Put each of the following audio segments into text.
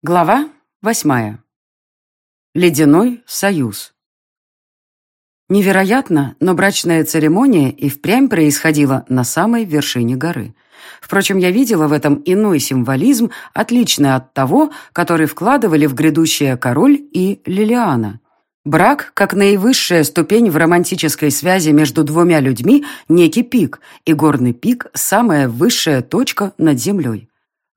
Глава восьмая. Ледяной союз. Невероятно, но брачная церемония и впрямь происходила на самой вершине горы. Впрочем, я видела в этом иной символизм, отличный от того, который вкладывали в грядущее король и Лилиана. Брак, как наивысшая ступень в романтической связи между двумя людьми, некий пик, и горный пик – самая высшая точка над землей.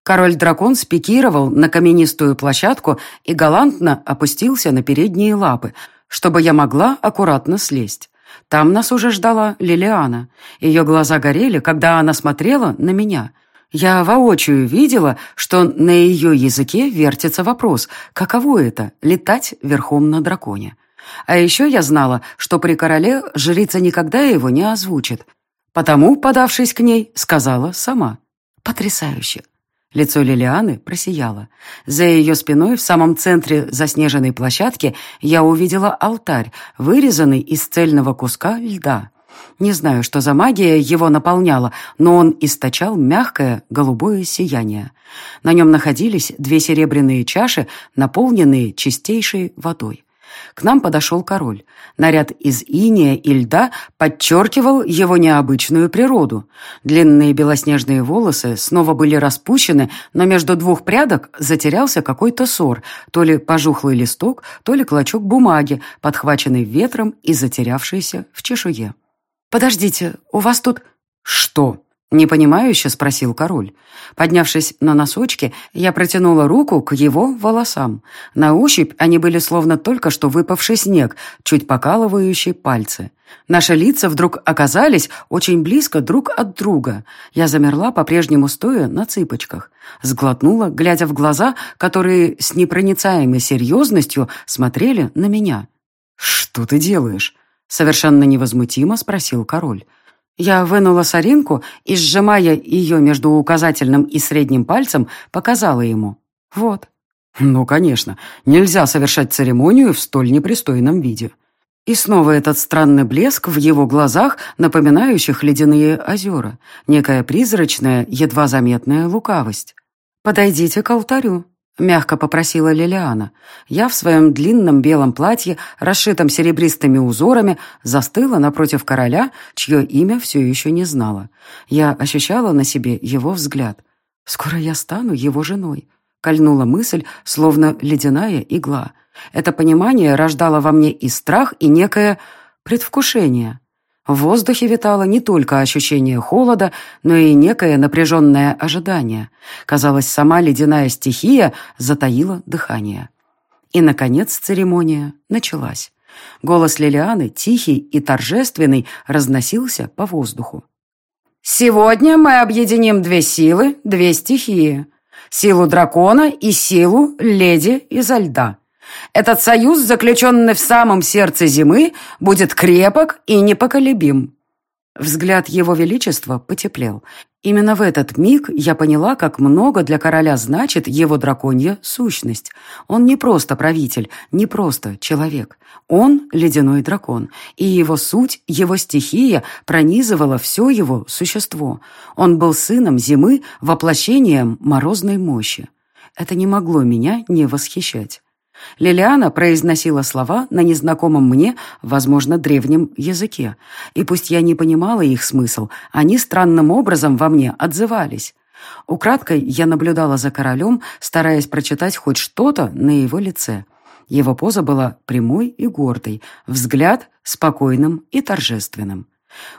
Король-дракон спикировал на каменистую площадку и галантно опустился на передние лапы, чтобы я могла аккуратно слезть. Там нас уже ждала Лилиана. Ее глаза горели, когда она смотрела на меня. Я воочию видела, что на ее языке вертится вопрос, каково это — летать верхом на драконе. А еще я знала, что при короле жрица никогда его не озвучит. Потому, подавшись к ней, сказала сама. «Потрясающе! Лицо Лилианы просияло. За ее спиной, в самом центре заснеженной площадки, я увидела алтарь, вырезанный из цельного куска льда. Не знаю, что за магия его наполняла, но он источал мягкое голубое сияние. На нем находились две серебряные чаши, наполненные чистейшей водой. К нам подошел король. Наряд из иния и льда подчеркивал его необычную природу. Длинные белоснежные волосы снова были распущены, но между двух прядок затерялся какой-то ссор, то ли пожухлый листок, то ли клочок бумаги, подхваченный ветром и затерявшийся в чешуе. «Подождите, у вас тут...» «Что?» Непонимающе спросил король. Поднявшись на носочки, я протянула руку к его волосам. На ощупь они были словно только что выпавший снег, чуть покалывающие пальцы. Наши лица вдруг оказались очень близко друг от друга. Я замерла, по-прежнему стоя на цыпочках. Сглотнула, глядя в глаза, которые с непроницаемой серьезностью смотрели на меня. «Что ты делаешь?» — совершенно невозмутимо спросил король. Я вынула соринку и, сжимая ее между указательным и средним пальцем, показала ему. Вот. Ну, конечно, нельзя совершать церемонию в столь непристойном виде. И снова этот странный блеск в его глазах, напоминающих ледяные озера, некая призрачная, едва заметная лукавость. «Подойдите к алтарю», мягко попросила Лилиана. Я в своем длинном белом платье, расшитом серебристыми узорами, застыла напротив короля, чье имя все еще не знала. Я ощущала на себе его взгляд. «Скоро я стану его женой», — кольнула мысль, словно ледяная игла. Это понимание рождало во мне и страх, и некое предвкушение. В воздухе витало не только ощущение холода, но и некое напряженное ожидание. Казалось, сама ледяная стихия затаила дыхание. И, наконец, церемония началась. Голос Лилианы, тихий и торжественный, разносился по воздуху. «Сегодня мы объединим две силы, две стихии. Силу дракона и силу леди изо льда. Этот союз, заключенный в самом сердце зимы, будет крепок и непоколебим». Взгляд его величества потеплел. Именно в этот миг я поняла, как много для короля значит его драконья сущность. Он не просто правитель, не просто человек. Он — ледяной дракон, и его суть, его стихия пронизывала все его существо. Он был сыном зимы, воплощением морозной мощи. Это не могло меня не восхищать. Лилиана произносила слова на незнакомом мне, возможно, древнем языке. И пусть я не понимала их смысл, они странным образом во мне отзывались. Украдкой я наблюдала за королем, стараясь прочитать хоть что-то на его лице. Его поза была прямой и гордой, взгляд спокойным и торжественным.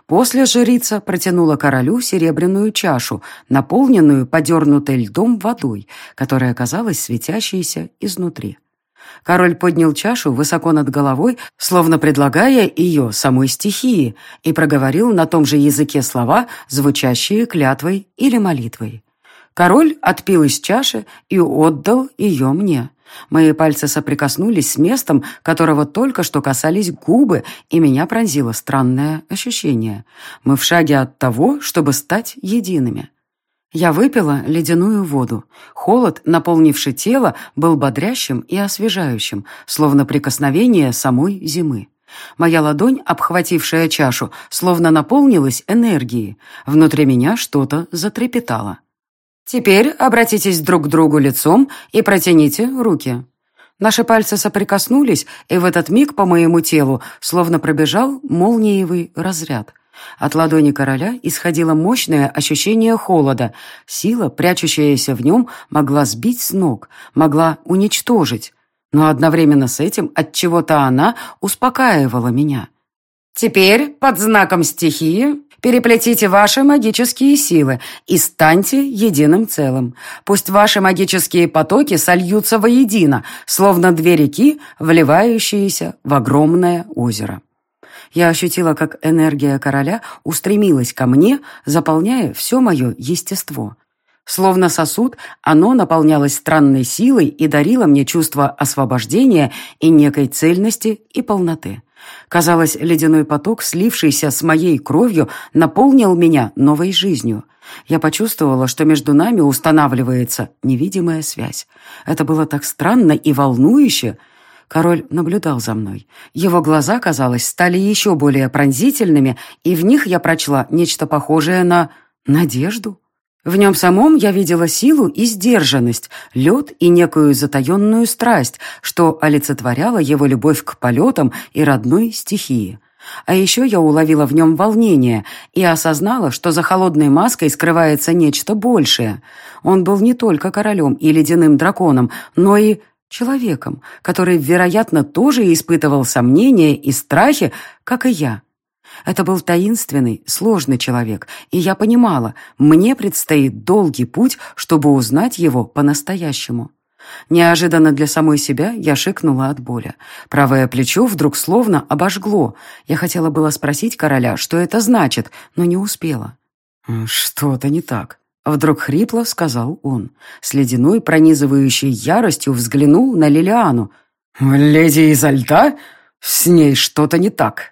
После жрица протянула королю серебряную чашу, наполненную подернутой льдом водой, которая оказалась светящейся изнутри. Король поднял чашу высоко над головой, словно предлагая ее самой стихии, и проговорил на том же языке слова, звучащие клятвой или молитвой. Король отпил из чаши и отдал ее мне. Мои пальцы соприкоснулись с местом, которого только что касались губы, и меня пронзило странное ощущение. Мы в шаге от того, чтобы стать едиными. Я выпила ледяную воду. Холод, наполнивший тело, был бодрящим и освежающим, словно прикосновение самой зимы. Моя ладонь, обхватившая чашу, словно наполнилась энергией. Внутри меня что-то затрепетало. Теперь обратитесь друг к другу лицом и протяните руки». Наши пальцы соприкоснулись, и в этот миг по моему телу словно пробежал молниевый разряд. От ладони короля исходило мощное ощущение холода. Сила, прячущаяся в нем, могла сбить с ног, могла уничтожить. Но одновременно с этим от чего то она успокаивала меня. «Теперь под знаком стихии Переплетите ваши магические силы и станьте единым целым. Пусть ваши магические потоки сольются воедино, словно две реки, вливающиеся в огромное озеро. Я ощутила, как энергия короля устремилась ко мне, заполняя все мое естество. Словно сосуд, оно наполнялось странной силой и дарило мне чувство освобождения и некой цельности и полноты. Казалось, ледяной поток, слившийся с моей кровью, наполнил меня новой жизнью. Я почувствовала, что между нами устанавливается невидимая связь. Это было так странно и волнующе. Король наблюдал за мной. Его глаза, казалось, стали еще более пронзительными, и в них я прочла нечто похожее на надежду. В нем самом я видела силу и сдержанность, лед и некую затаенную страсть, что олицетворяло его любовь к полетам и родной стихии. А еще я уловила в нем волнение и осознала, что за холодной маской скрывается нечто большее. Он был не только королем и ледяным драконом, но и человеком, который, вероятно, тоже испытывал сомнения и страхи, как и я. Это был таинственный, сложный человек, и я понимала, мне предстоит долгий путь, чтобы узнать его по-настоящему. Неожиданно для самой себя я шикнула от боли. Правое плечо вдруг словно обожгло. Я хотела было спросить короля, что это значит, но не успела. «Что-то не так», — вдруг хрипло сказал он. С ледяной, пронизывающей яростью взглянул на Лилиану. «Леди изо льда? С ней что-то не так».